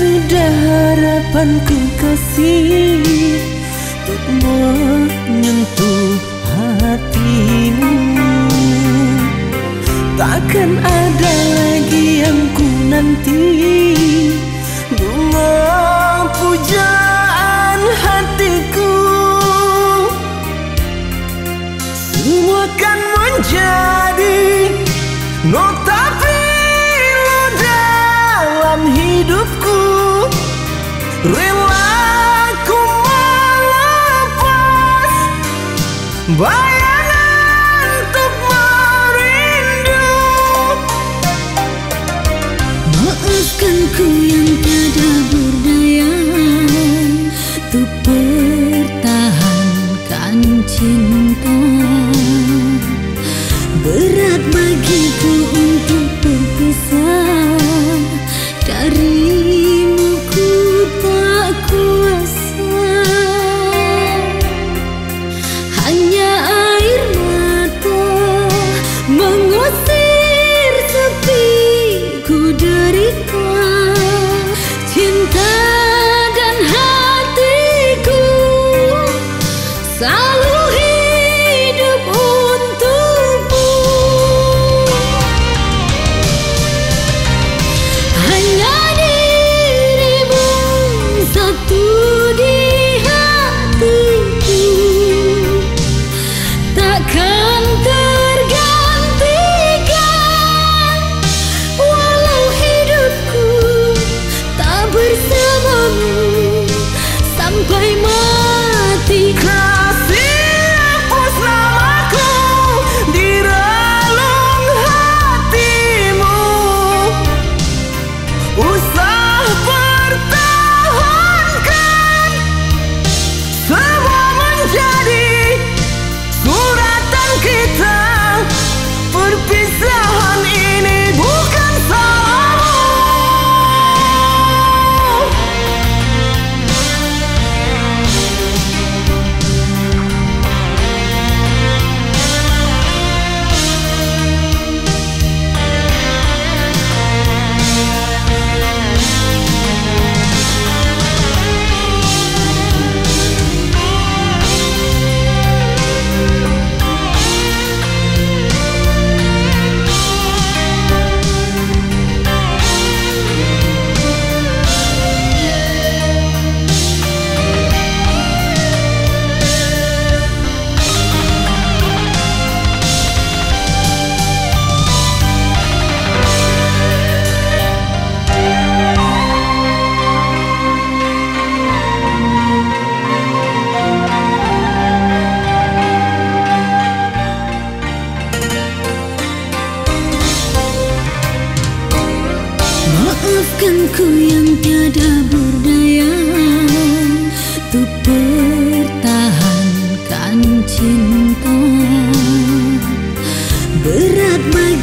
Tiada harapanku kasih Untuk menyentuh hatimu. Takkan ada lagi yang ku nanti. Bunga pujaan hatiku. Semua kan menjadi nota bayangan untuk merindu Maafkan ku yang tiada berdaya Untuk pertahankan cinta Maafkan ku yang tiada berdaya Untuk pertahankan cinta. Berat bagiku